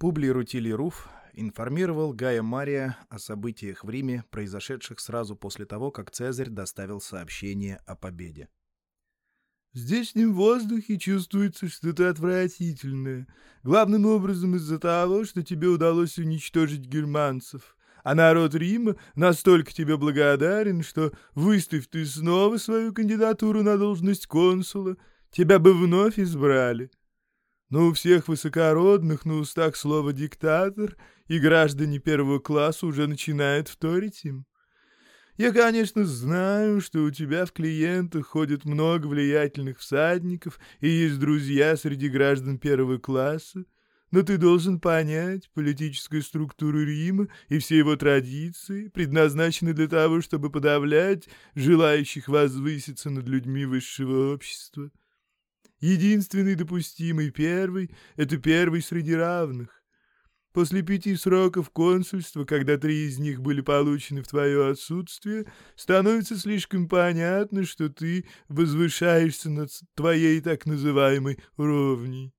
Публий Рутилий Руф информировал Гая Мария о событиях в Риме, произошедших сразу после того, как Цезарь доставил сообщение о победе. В здешнем воздухе чувствуется что-то отвратительное. Главным образом из-за того, что тебе удалось уничтожить германцев. А народ Рима настолько тебе благодарен, что, выставь ты снова свою кандидатуру на должность консула, тебя бы вновь избрали. Но у всех высокородных на устах слово «диктатор», и граждане первого класса уже начинают вторить им. Я, конечно, знаю, что у тебя в клиентах ходит много влиятельных всадников и есть друзья среди граждан первого класса, но ты должен понять, политическую структуру Рима и все его традиции предназначены для того, чтобы подавлять желающих возвыситься над людьми высшего общества. Единственный допустимый первый — это первый среди равных. После пяти сроков консульства, когда три из них были получены в твое отсутствие, становится слишком понятно, что ты возвышаешься над твоей так называемой ровней.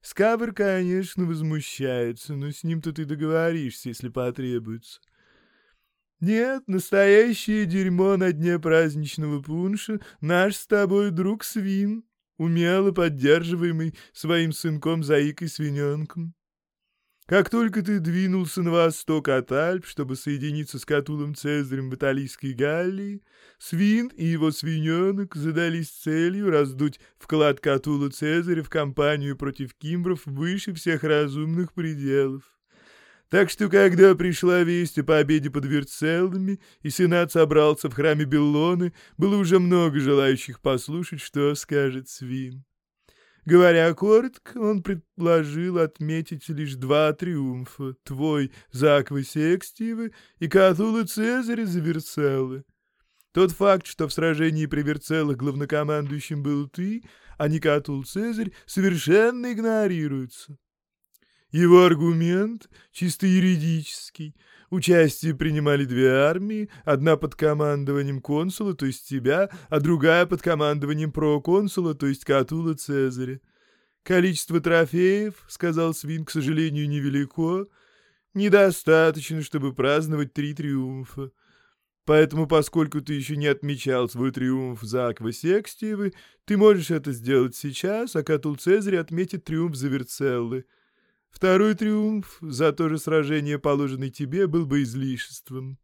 Скавер, конечно, возмущается, но с ним-то ты договоришься, если потребуется. Нет, настоящее дерьмо на дне праздничного пунша — наш с тобой друг Свин умело поддерживаемый своим сынком-заикой-свиненком. Как только ты двинулся на восток от Альп, чтобы соединиться с Катулом Цезарем в Италийской Галлии, Свин и его свиненок задались целью раздуть вклад Катула Цезаря в кампанию против кимбров выше всех разумных пределов. Так что, когда пришла весть о победе под Верцеллами, и Сенат собрался в храме Беллоны, было уже много желающих послушать, что скажет Свин. Говоря коротко, он предложил отметить лишь два триумфа — твой за Аквы Секстиевы и Катула Цезаря за Верцеллы. Тот факт, что в сражении при Верцеллах главнокомандующим был ты, а не Катул Цезарь, совершенно игнорируется. Его аргумент чисто юридический. Участие принимали две армии, одна под командованием консула, то есть тебя, а другая под командованием проконсула, то есть Катула Цезаря. Количество трофеев, сказал Свин, к сожалению, невелико, недостаточно, чтобы праздновать три триумфа. Поэтому, поскольку ты еще не отмечал свой триумф за Аквасекстиевы, ты можешь это сделать сейчас, а Катул Цезарь отметит триумф за Верцеллы. Второй триумф за то же сражение, положенный тебе, был бы излишеством.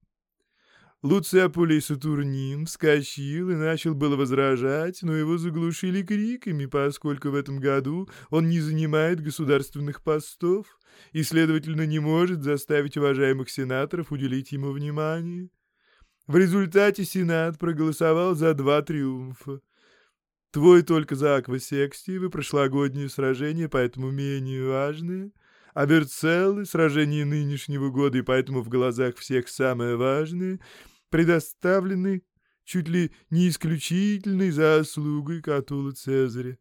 Луций Апулей Сатурнин вскочил и начал было возражать, но его заглушили криками, поскольку в этом году он не занимает государственных постов и, следовательно, не может заставить уважаемых сенаторов уделить ему внимание. В результате Сенат проголосовал за два триумфа. Твой только за Аквасекстиевы прошлогоднее сражение, поэтому менее важное, а Верцеллы, сражение нынешнего года и поэтому в глазах всех самое важное, предоставлены чуть ли не исключительной заслугой Катула Цезаря.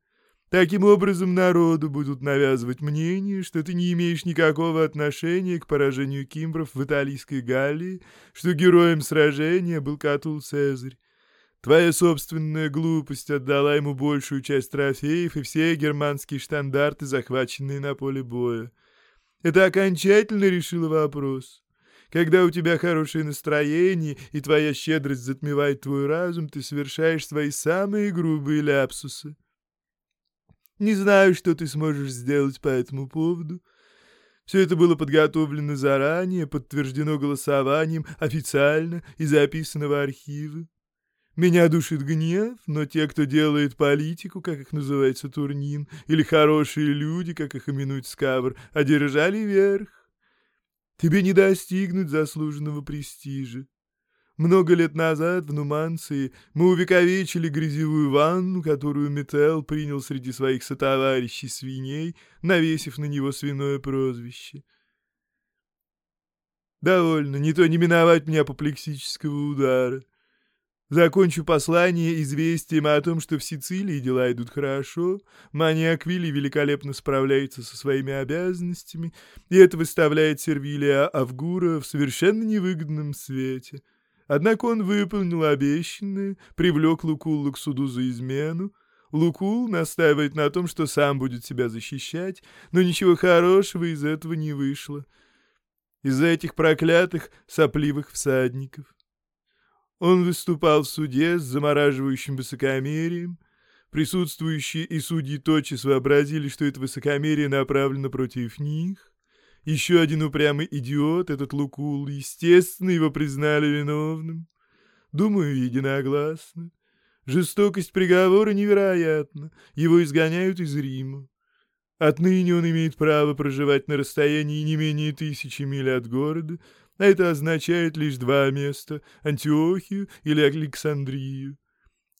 Таким образом, народу будут навязывать мнение, что ты не имеешь никакого отношения к поражению кимбров в Италийской Галлии, что героем сражения был Катул Цезарь. Твоя собственная глупость отдала ему большую часть трофеев и все германские штандарты, захваченные на поле боя. Это окончательно решило вопрос. Когда у тебя хорошее настроение и твоя щедрость затмевает твой разум, ты совершаешь свои самые грубые ляпсусы. Не знаю, что ты сможешь сделать по этому поводу. Все это было подготовлено заранее, подтверждено голосованием, официально и записано в архивы. Меня душит гнев, но те, кто делает политику, как их называет Сатурнин, или хорошие люди, как их именует Скавр, одержали верх. Тебе не достигнуть заслуженного престижа. Много лет назад в Нуманции мы увековечили грязевую ванну, которую Метел принял среди своих сотоварищей свиней, навесив на него свиное прозвище. Довольно, не то не миновать мне апоплексического удара. Закончу послание известием о том, что в Сицилии дела идут хорошо, Мания Аквили великолепно справляется со своими обязанностями, и это выставляет Сервилия Авгура в совершенно невыгодном свете. Однако он выполнил обещанное, привлек Лукулла к суду за измену, Лукул настаивает на том, что сам будет себя защищать, но ничего хорошего из этого не вышло. Из-за этих проклятых сопливых всадников. Он выступал в суде с замораживающим высокомерием. Присутствующие и судьи тотчас вообразили, что это высокомерие направлено против них. Еще один упрямый идиот, этот Лукул, естественно, его признали виновным. Думаю, единогласно. Жестокость приговора невероятна. Его изгоняют из Рима. Отныне он имеет право проживать на расстоянии не менее тысячи миль от города, это означает лишь два места — Антиохию или Александрию.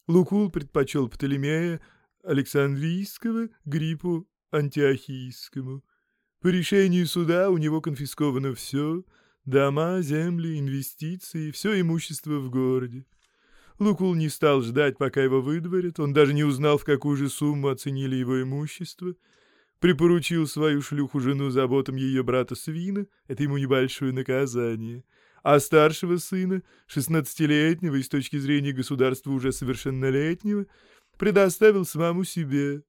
Лукул предпочел Птолемея Александрийского Гриппу Антиохийскому. По решению суда у него конфисковано все — дома, земли, инвестиции, все имущество в городе. Лукул не стал ждать, пока его выдворят, он даже не узнал, в какую же сумму оценили его имущество, припоручил свою шлюху-жену заботам ее брата Свина, это ему небольшое наказание, а старшего сына, шестнадцатилетнего и с точки зрения государства уже совершеннолетнего, предоставил самому себе.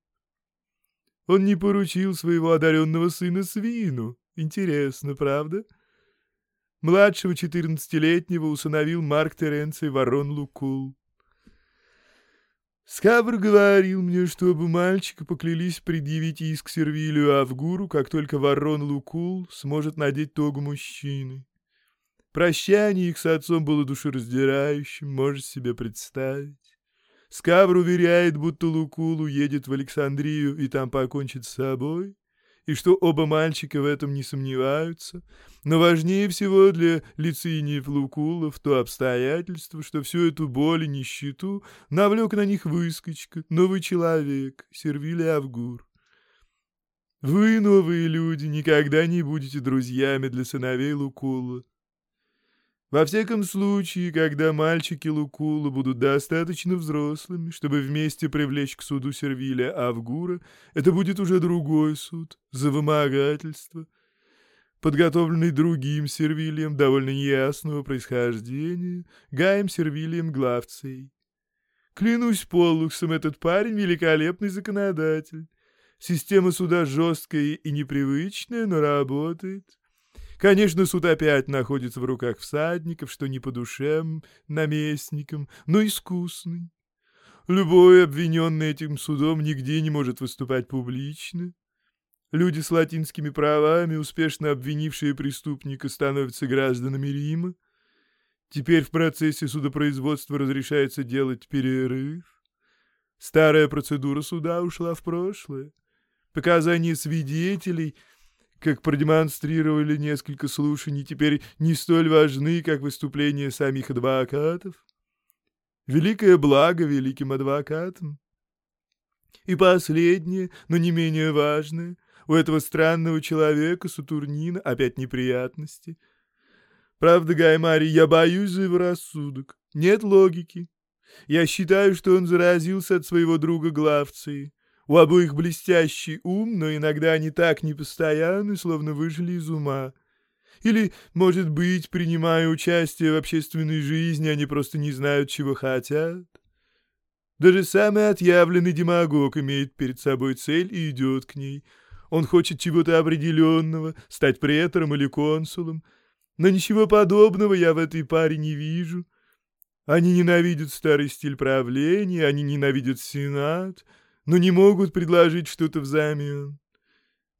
Он не поручил своего одаренного сына Свину. Интересно, правда? — Младшего четырнадцатилетнего усыновил Марк Теренций Ворон Лукул. Скавр говорил мне, что оба мальчика поклялись предъявить иск Сервилию Авгуру, как только Ворон Лукул сможет надеть тогу мужчины. Прощание их с отцом было душераздирающим, можешь себе представить. Скавр уверяет, будто Лукул уедет в Александрию и там покончит с собой и что оба мальчика в этом не сомневаются, но важнее всего для лициниев Лукулов то обстоятельство, что всю эту боль и нищету навлек на них выскочка, новый человек, Сервили Авгур. Вы, новые люди, никогда не будете друзьями для сыновей Лукула. Во всяком случае, когда мальчики Лукула будут достаточно взрослыми, чтобы вместе привлечь к суду Сервиля Авгура, это будет уже другой суд за вымогательство, подготовленный другим Сервилием довольно неясного происхождения, Гаем Сервилием Главцей. Клянусь Поллуксом, этот парень — великолепный законодатель. Система суда жесткая и непривычная, но работает. Конечно, суд опять находится в руках всадников, что не по душам наместникам, но искусный. Любой обвиненный этим судом нигде не может выступать публично. Люди с латинскими правами, успешно обвинившие преступника, становятся гражданами Рима. Теперь в процессе судопроизводства разрешается делать перерыв. Старая процедура суда ушла в прошлое. Показания свидетелей — как продемонстрировали несколько слушаний, теперь не столь важны, как выступления самих адвокатов. Великое благо великим адвокатам. И последнее, но не менее важное, у этого странного человека, Сатурнина, опять неприятности. Правда, Гаймари, я боюсь за его рассудок. Нет логики. Я считаю, что он заразился от своего друга Главции. У обоих блестящий ум, но иногда они так непостоянны, словно выжили из ума. Или, может быть, принимая участие в общественной жизни, они просто не знают, чего хотят. Даже самый отъявленный демагог имеет перед собой цель и идет к ней. Он хочет чего-то определенного, стать претором или консулом. Но ничего подобного я в этой паре не вижу. Они ненавидят старый стиль правления, они ненавидят Сенат — но не могут предложить что-то взамен.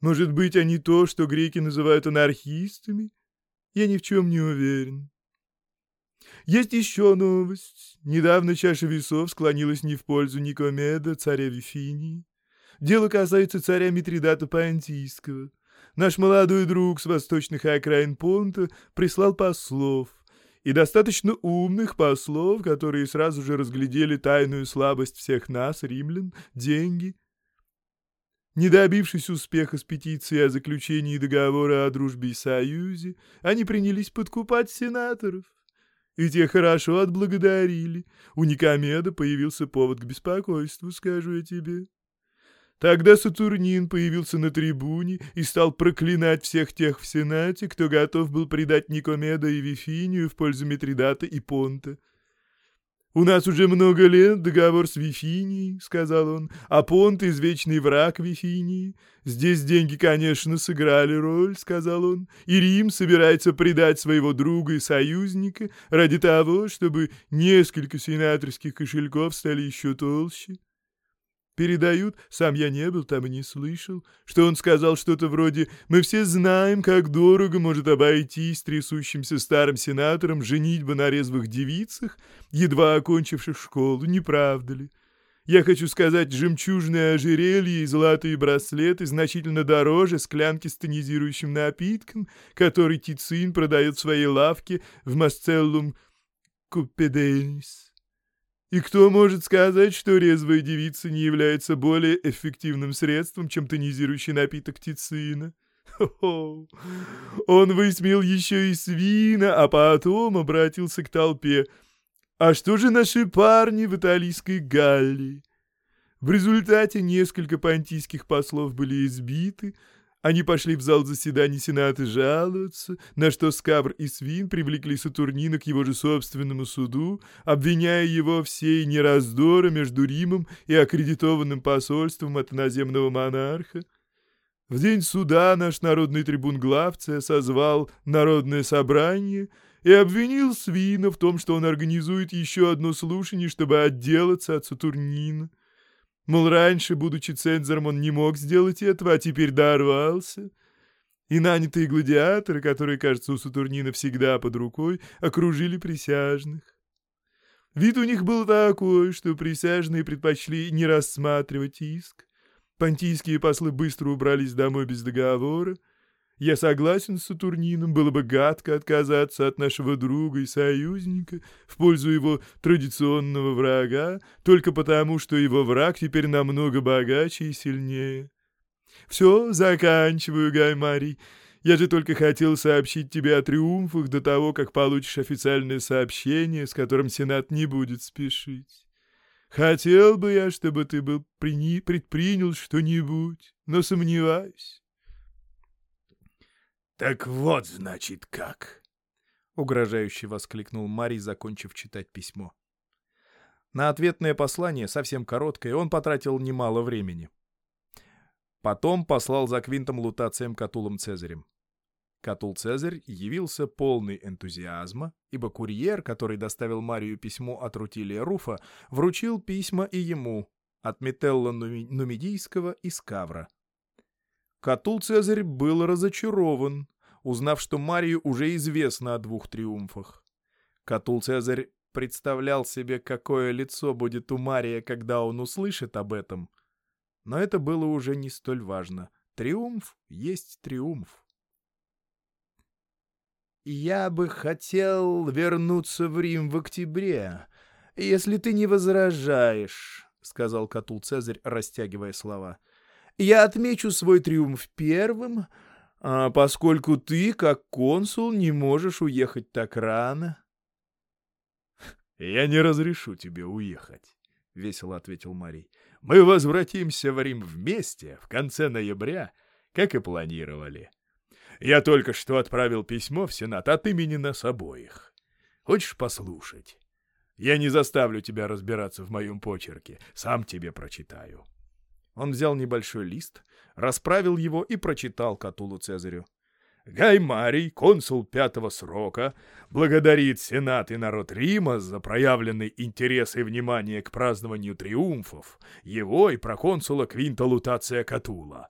Может быть, они то, что греки называют анархистами? Я ни в чем не уверен. Есть еще новость. Недавно чаша весов склонилась не в пользу Никомеда, царя Вифинии. Дело касается царя Митридата Пантийского. Наш молодой друг с восточных окраин Понта прислал послов и достаточно умных послов, которые сразу же разглядели тайную слабость всех нас, римлян, деньги. Не добившись успеха с петицией о заключении договора о дружбе и союзе, они принялись подкупать сенаторов. И те хорошо отблагодарили. У Никомеда появился повод к беспокойству, скажу я тебе. Тогда Сатурнин появился на трибуне и стал проклинать всех тех в Сенате, кто готов был предать Никомеда и Вифинию в пользу Митридата и Понта. «У нас уже много лет договор с Вифинией», — сказал он, — «а Понт — извечный враг Вифинии. Здесь деньги, конечно, сыграли роль», — сказал он, — «и Рим собирается предать своего друга и союзника ради того, чтобы несколько сенаторских кошельков стали еще толще». Передают, сам я не был там и не слышал, что он сказал что-то вроде «Мы все знаем, как дорого может обойтись трясущимся старым сенатором женитьба на резвых девицах, едва окончивших школу, не правда ли?» Я хочу сказать, жемчужное ожерелье и золотые браслеты значительно дороже склянки с тонизирующим напитком, который Тицин продает в своей лавке в Масцеллум Купеденис. И кто может сказать, что резвая девица не является более эффективным средством, чем тонизирующий напиток тицина? Хо-хо! Он высмеял еще и свина, а потом обратился к толпе. А что же наши парни в италийской Галлии? В результате несколько понтийских послов были избиты, они пошли в зал заседаний Сената жаловаться, на что Скабр и Свин привлекли Сатурнина к его же собственному суду, обвиняя его всей нераздора между Римом и аккредитованным посольством от иноземного монарха. В день суда наш народный трибун Главция созвал народное собрание и обвинил Свина в том, что он организует еще одно слушание, чтобы отделаться от Сатурнина. Мол, раньше, будучи цензором, он не мог сделать этого, а теперь дорвался. И нанятые гладиаторы, которые, кажется, у Сатурнина всегда под рукой, окружили присяжных. Вид у них был такой, что присяжные предпочли не рассматривать иск. Понтийские послы быстро убрались домой без договора, я согласен с Сатурнином, было бы гадко отказаться от нашего друга и союзника в пользу его традиционного врага, только потому, что его враг теперь намного богаче и сильнее. Все, заканчиваю, Гаймарий. Я же только хотел сообщить тебе о триумфах до того, как получишь официальное сообщение, с которым Сенат не будет спешить. Хотел бы я, чтобы ты был предпринял что-нибудь, но сомневаюсь. «Так вот, значит, как!» — угрожающе воскликнул Марий, закончив читать письмо. На ответное послание, совсем короткое, он потратил немало времени. Потом послал за Квинтом Лутацием Катулом Цезарем. Катул Цезарь явился полный энтузиазма, ибо курьер, который доставил Марию письмо от Рутилия Руфа, вручил письма и ему, от Метелла Нумидийского и Скавра. Катул Цезарь был разочарован, узнав, что Марию уже известно о двух триумфах. Катул Цезарь представлял себе, какое лицо будет у Мария, когда он услышит об этом. Но это было уже не столь важно. Триумф есть триумф. «Я бы хотел вернуться в Рим в октябре, если ты не возражаешь», — сказал Катул Цезарь, растягивая слова. — я отмечу свой триумф первым, а поскольку ты, как консул, не можешь уехать так рано. — Я не разрешу тебе уехать, — весело ответил Марий. — Мы возвратимся в Рим вместе в конце ноября, как и планировали. Я только что отправил письмо в Сенат от имени нас обоих. Хочешь послушать? Я не заставлю тебя разбираться в моем почерке, сам тебе прочитаю. — он взял небольшой лист, расправил его и прочитал Катулу Цезарю. Гай Марий, консул пятого срока, благодарит Сенат и народ Рима за проявленный интерес и внимание к празднованию триумфов его и проконсула Квинта Лутация Катула.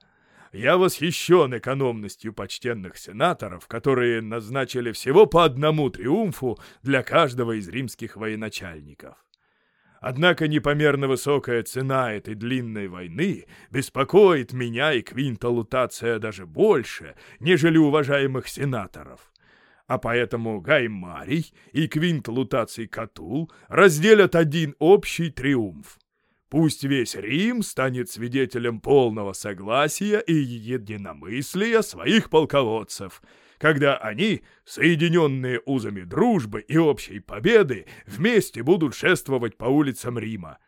Я восхищен экономностью почтенных сенаторов, которые назначили всего по одному триумфу для каждого из римских военачальников. Однако непомерно высокая цена этой длинной войны беспокоит меня и Квинта Лутация даже больше, нежели уважаемых сенаторов. А поэтому Гай Марий и Квинт Лутаций Катул разделят один общий триумф. Пусть весь Рим станет свидетелем полного согласия и единомыслия своих полководцев — когда они, соединенные узами дружбы и общей победы, вместе будут шествовать по улицам Рима.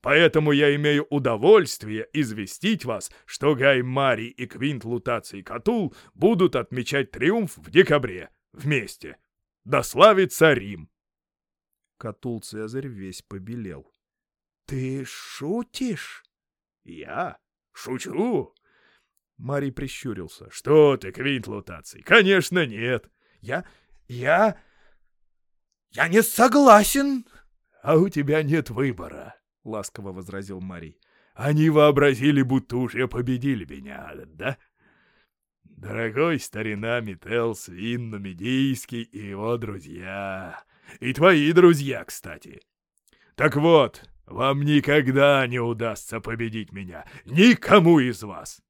Поэтому я имею удовольствие известить вас, что Гай Мари и Квинт Лутаций Катул будут отмечать триумф в декабре, вместе. Да славится Рим! Катул Цезарь весь побелел. — Ты шутишь? — Я? Шучу? Марий прищурился. — Что ты, Квинт Лутаций? Конечно, нет. — Я... я... я не согласен. — А у тебя нет выбора, — ласково возразил Марий. — Они вообразили, будто уже победили меня, да? Дорогой старина Мител Свин Нумидийский и его друзья. И твои друзья, кстати. Так вот, вам никогда не удастся победить меня. Никому из вас.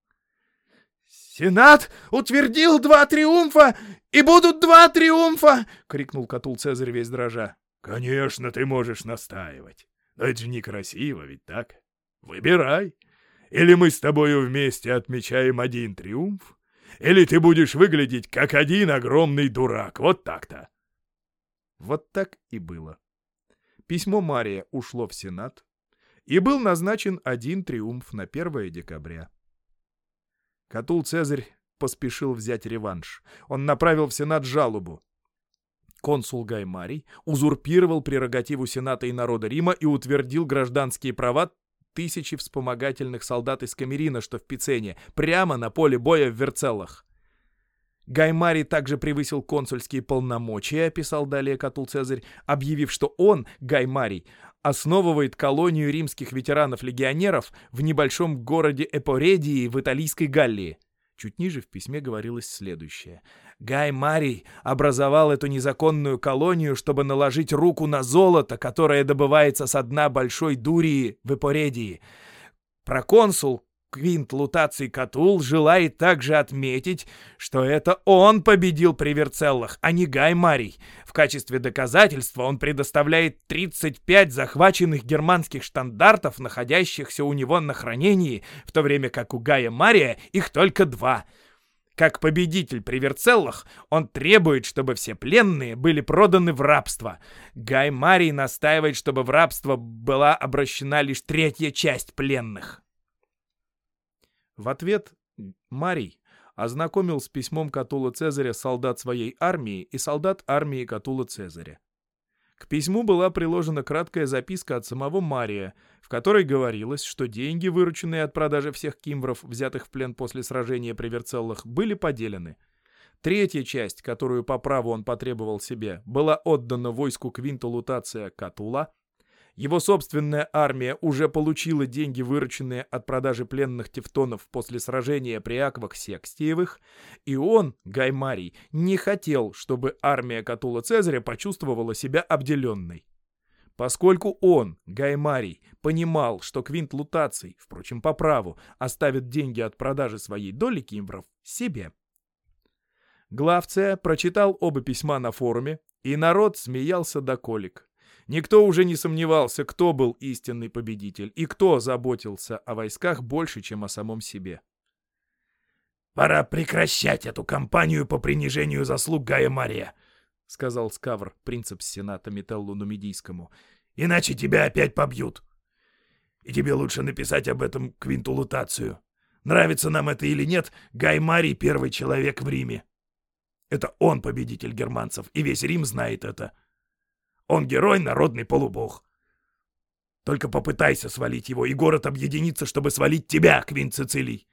«Сенат утвердил два триумфа, и будут два триумфа!» — крикнул Катул Цезарь весь дрожа. «Конечно, ты можешь настаивать. Но это же некрасиво, ведь так? Выбирай. Или мы с тобою вместе отмечаем один триумф, или ты будешь выглядеть как один огромный дурак. Вот так-то. Вот так и было. Письмо Мария ушло в Сенат, и был назначен один триумф на 1 декабря. Катул Цезарь поспешил взять реванш. Он направил в Сенат жалобу. Консул Гай Марий узурпировал прерогативу Сената и народа Рима и утвердил гражданские права тысячи вспомогательных солдат из Камерина, что в Пицене, прямо на поле боя в Верцеллах. Гаймари также превысил консульские полномочия, писал далее Катул Цезарь, объявив, что он, Гаймарий, основывает колонию римских ветеранов-легионеров в небольшом городе Эпоредии в Италийской Галлии. Чуть ниже в письме говорилось следующее. Гай Марий образовал эту незаконную колонию, чтобы наложить руку на золото, которое добывается со дна Большой Дурии в Эпоредии. Проконсул Квинт Лутаций Катул желает также отметить, что это он победил при Верцеллах, а не Гай Марий. В качестве доказательства он предоставляет 35 захваченных германских штандартов, находящихся у него на хранении, в то время как у Гая Мария их только два. Как победитель при Верцеллах, он требует, чтобы все пленные были проданы в рабство. Гай Марий настаивает, чтобы в рабство была обращена лишь третья часть пленных. В ответ Марий ознакомил с письмом Катула Цезаря солдат своей армии и солдат армии Катула Цезаря. К письму была приложена краткая записка от самого Мария, в которой говорилось, что деньги, вырученные от продажи всех кимвров, взятых в плен после сражения при Верцеллах, были поделены. Третья часть, которую по праву он потребовал себе, была отдана войску Квинта Лутация Катула, его собственная армия уже получила деньги, вырученные от продажи пленных тевтонов после сражения при Аквах Секстиевых, и он, Гаймарий, не хотел, чтобы армия Катула Цезаря почувствовала себя обделенной. Поскольку он, Гаймарий, понимал, что Квинт Лутаций, впрочем, по праву, оставит деньги от продажи своей доли кимвров себе. Главция прочитал оба письма на форуме, и народ смеялся до колик. Никто уже не сомневался, кто был истинный победитель и кто заботился о войсках больше, чем о самом себе. «Пора прекращать эту кампанию по принижению заслуг Гая Мария», — сказал Скавр, принцип Сената Метеллу Нумидийскому. «Иначе тебя опять побьют. И тебе лучше написать об этом квинтулутацию. Нравится нам это или нет, Гай Марий — первый человек в Риме. Это он победитель германцев, и весь Рим знает это». Он герой, народный полубог. Только попытайся свалить его, и город объединится, чтобы свалить тебя, Квин Цицилий.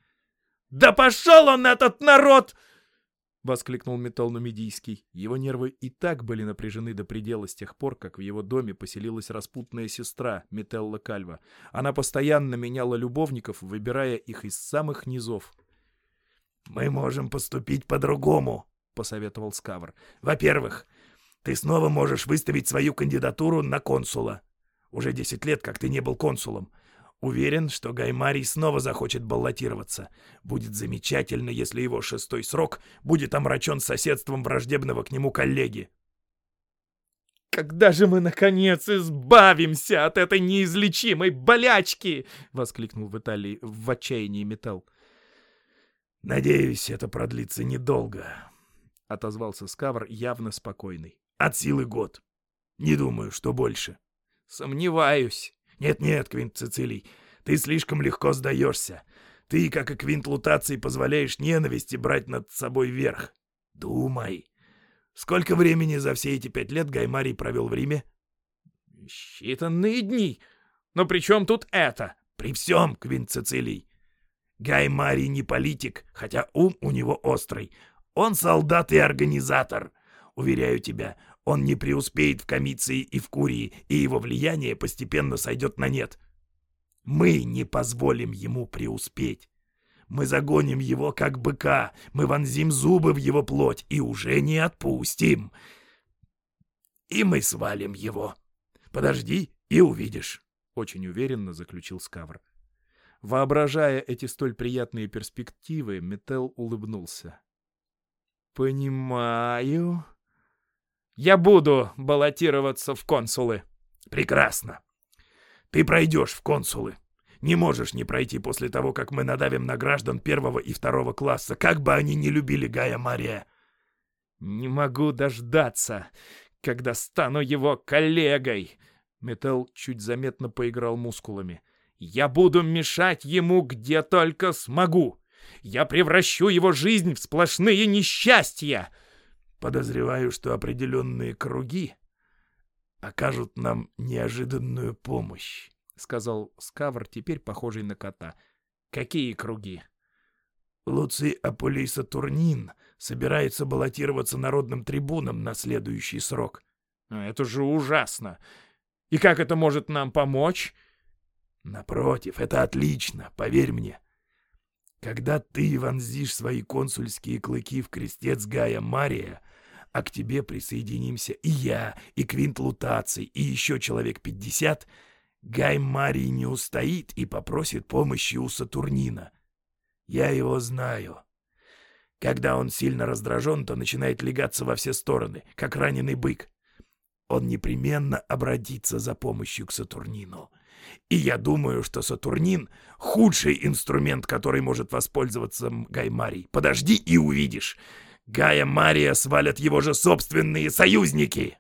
«Да пошел он, этот народ!» — воскликнул Метал Нумидийский. Его нервы и так были напряжены до предела с тех пор, как в его доме поселилась распутная сестра Метелла Кальва. Она постоянно меняла любовников, выбирая их из самых низов. «Мы можем поступить по-другому», — посоветовал Скавр. «Во-первых, ты снова можешь выставить свою кандидатуру на консула. Уже 10 лет, как ты не был консулом. Уверен, что Гаймарий снова захочет баллотироваться. Будет замечательно, если его шестой срок будет омрачен соседством враждебного к нему коллеги. «Когда же мы, наконец, избавимся от этой неизлечимой болячки?» — воскликнул в Италии в отчаянии металл. «Надеюсь, это продлится недолго», — отозвался Скавр, явно спокойный. От силы год. Не думаю, что больше. Сомневаюсь. Нет-нет, Квинт Цицилий, ты слишком легко сдаешься. Ты, как и Квинт Лутаций, позволяешь ненависти брать над собой верх. Думай. Сколько времени за все эти пять лет Гаймарий провел в Риме? Считанные дни. Но при чем тут это? При всем, Квинт Цицилий. Гай Марий не политик, хотя ум у него острый. Он солдат и организатор. Уверяю тебя, он не преуспеет в комиции и в курии, и его влияние постепенно сойдет на нет. Мы не позволим ему преуспеть. Мы загоним его, как быка, мы вонзим зубы в его плоть и уже не отпустим. И мы свалим его. Подожди и увидишь. Очень уверенно заключил Скавр. Воображая эти столь приятные перспективы, Метел улыбнулся. «Понимаю. Я буду баллотироваться в консулы». «Прекрасно. Ты пройдешь в консулы. Не можешь не пройти после того, как мы надавим на граждан первого и второго класса, как бы они ни любили Гая Мария». «Не могу дождаться, когда стану его коллегой!» Метел чуть заметно поиграл мускулами. «Я буду мешать ему где только смогу! Я превращу его жизнь в сплошные несчастья!» «Подозреваю, что определенные круги окажут нам неожиданную помощь», — сказал Скавр, теперь похожий на кота. «Какие круги?» Луций Аполиса Турнин собирается баллотироваться народным трибуном на следующий срок. «Это же ужасно! И как это может нам помочь?» «Напротив, это отлично, поверь мне. Когда ты вонзишь свои консульские клыки в крестец Гая Мария, а к тебе присоединимся и я, и Квинт Лутаций, и еще человек пятьдесят, Гай Марий не устоит и попросит помощи у Сатурнина. Я его знаю. Когда он сильно раздражен, то начинает легаться во все стороны, как раненый бык. Он непременно обратится за помощью к Сатурнину. И я думаю, что Сатурнин — худший инструмент, который может воспользоваться Гай. Подожди и увидишь. Гая Мария свалят его же собственные союзники.